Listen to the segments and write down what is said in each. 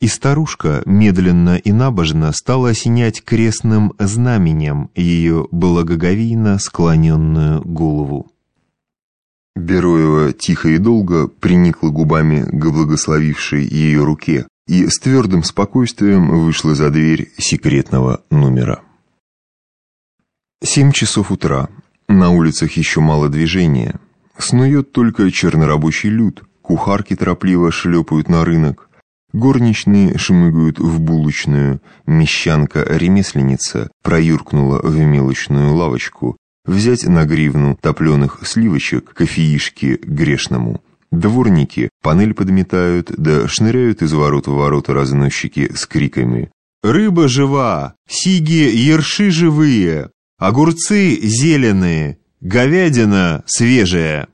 И старушка медленно и набожно стала осенять крестным знаменем ее благоговейно склоненную голову. Бероева тихо и долго приникла губами к благословившей ее руке и с твердым спокойствием вышла за дверь секретного номера. Семь часов утра. На улицах еще мало движения. Снует только чернорабочий люд. Кухарки торопливо шлепают на рынок. Горничные шмыгают в булочную. Мещанка-ремесленница проюркнула в мелочную лавочку. Взять на гривну топленых сливочек кофеишки грешному. Дворники панель подметают, да шныряют из ворот в ворота разносчики с криками. «Рыба жива! Сиги ерши живые! Огурцы зеленые! Говядина свежая!»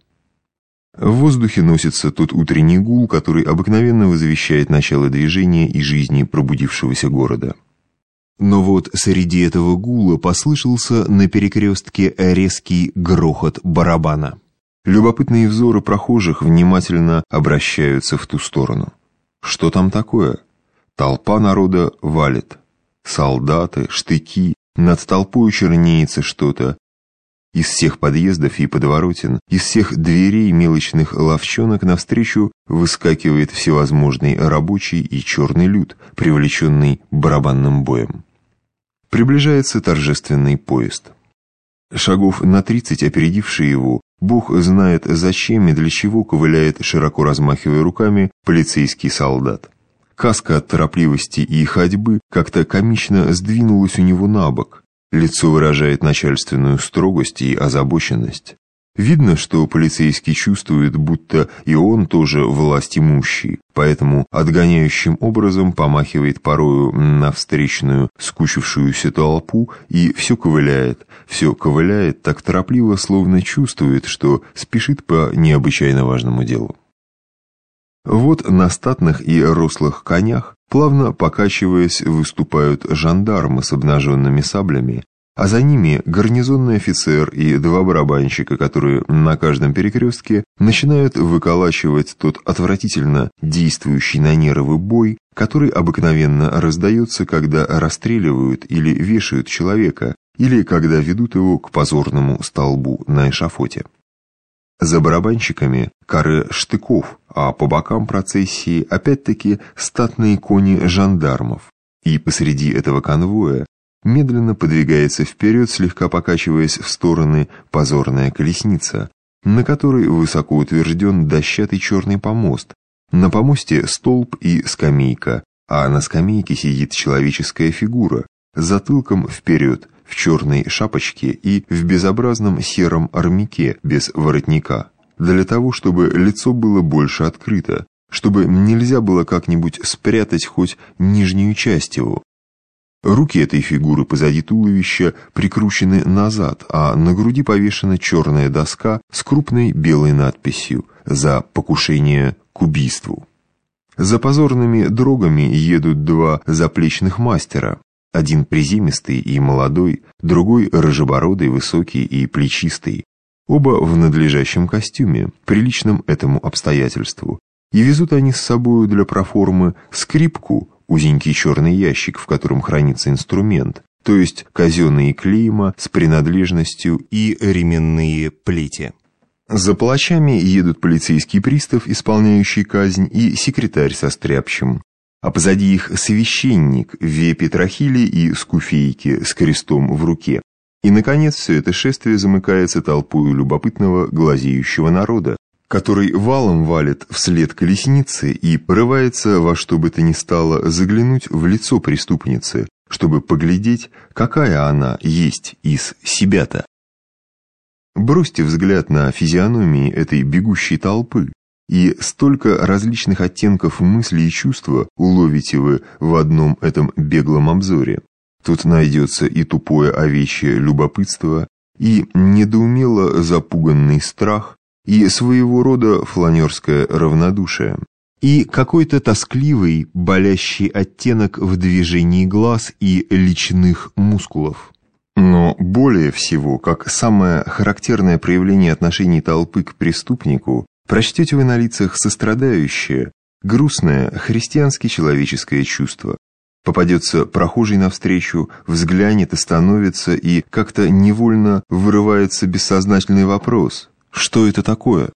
В воздухе носится тот утренний гул, который обыкновенно возвещает начало движения и жизни пробудившегося города. Но вот среди этого гула послышался на перекрестке резкий грохот барабана. Любопытные взоры прохожих внимательно обращаются в ту сторону. Что там такое? Толпа народа валит. Солдаты, штыки, над толпой чернеется что-то. Из всех подъездов и подворотен, из всех дверей мелочных ловчонок навстречу выскакивает всевозможный рабочий и черный люд, привлеченный барабанным боем. Приближается торжественный поезд. Шагов на тридцать опередивший его, Бог знает зачем и для чего ковыляет, широко размахивая руками, полицейский солдат. Каска от торопливости и ходьбы как-то комично сдвинулась у него на бок. Лицо выражает начальственную строгость и озабоченность. Видно, что полицейский чувствует, будто и он тоже власть имущий, поэтому отгоняющим образом помахивает порою на встречную скучившуюся толпу и все ковыляет, все ковыляет так торопливо, словно чувствует, что спешит по необычайно важному делу. Вот на статных и рослых конях, плавно покачиваясь, выступают жандармы с обнаженными саблями, а за ними гарнизонный офицер и два барабанщика, которые на каждом перекрестке начинают выколачивать тот отвратительно действующий на нервы бой, который обыкновенно раздается, когда расстреливают или вешают человека, или когда ведут его к позорному столбу на эшафоте. За барабанщиками коры штыков, а по бокам процессии опять-таки статные кони жандармов. И посреди этого конвоя медленно подвигается вперед, слегка покачиваясь в стороны позорная колесница, на которой высоко утвержден дощатый черный помост. На помосте столб и скамейка, а на скамейке сидит человеческая фигура, затылком вперед, в черной шапочке и в безобразном сером армяке без воротника, для того, чтобы лицо было больше открыто, чтобы нельзя было как-нибудь спрятать хоть нижнюю часть его, Руки этой фигуры позади туловища прикручены назад, а на груди повешена черная доска с крупной белой надписью «За покушение к убийству». За позорными дрогами едут два заплечных мастера, один приземистый и молодой, другой рыжебородый, высокий и плечистый, оба в надлежащем костюме, приличном этому обстоятельству, и везут они с собою для проформы скрипку, узенький черный ящик, в котором хранится инструмент, то есть казенные клейма с принадлежностью и ременные плети. За палачами едут полицейский пристав, исполняющий казнь, и секретарь со стряпчем, а позади их священник в вепе трахили и скуфейке с крестом в руке. И, наконец, все это шествие замыкается толпою любопытного глазеющего народа, который валом валит вслед колесницы и порывается во что бы то ни стало заглянуть в лицо преступницы, чтобы поглядеть, какая она есть из себя-то. Бросьте взгляд на физиономии этой бегущей толпы, и столько различных оттенков мысли и чувства уловите вы в одном этом беглом обзоре. Тут найдется и тупое овечье любопытство, и недоумело запуганный страх, и своего рода фланерское равнодушие, и какой-то тоскливый, болящий оттенок в движении глаз и личных мускулов. Но более всего, как самое характерное проявление отношений толпы к преступнику, прочтете вы на лицах сострадающее, Грустное, христиански человеческое чувство. Попадется прохожий навстречу, взглянет, остановится, и как-то невольно вырывается бессознательный вопрос. Что это такое?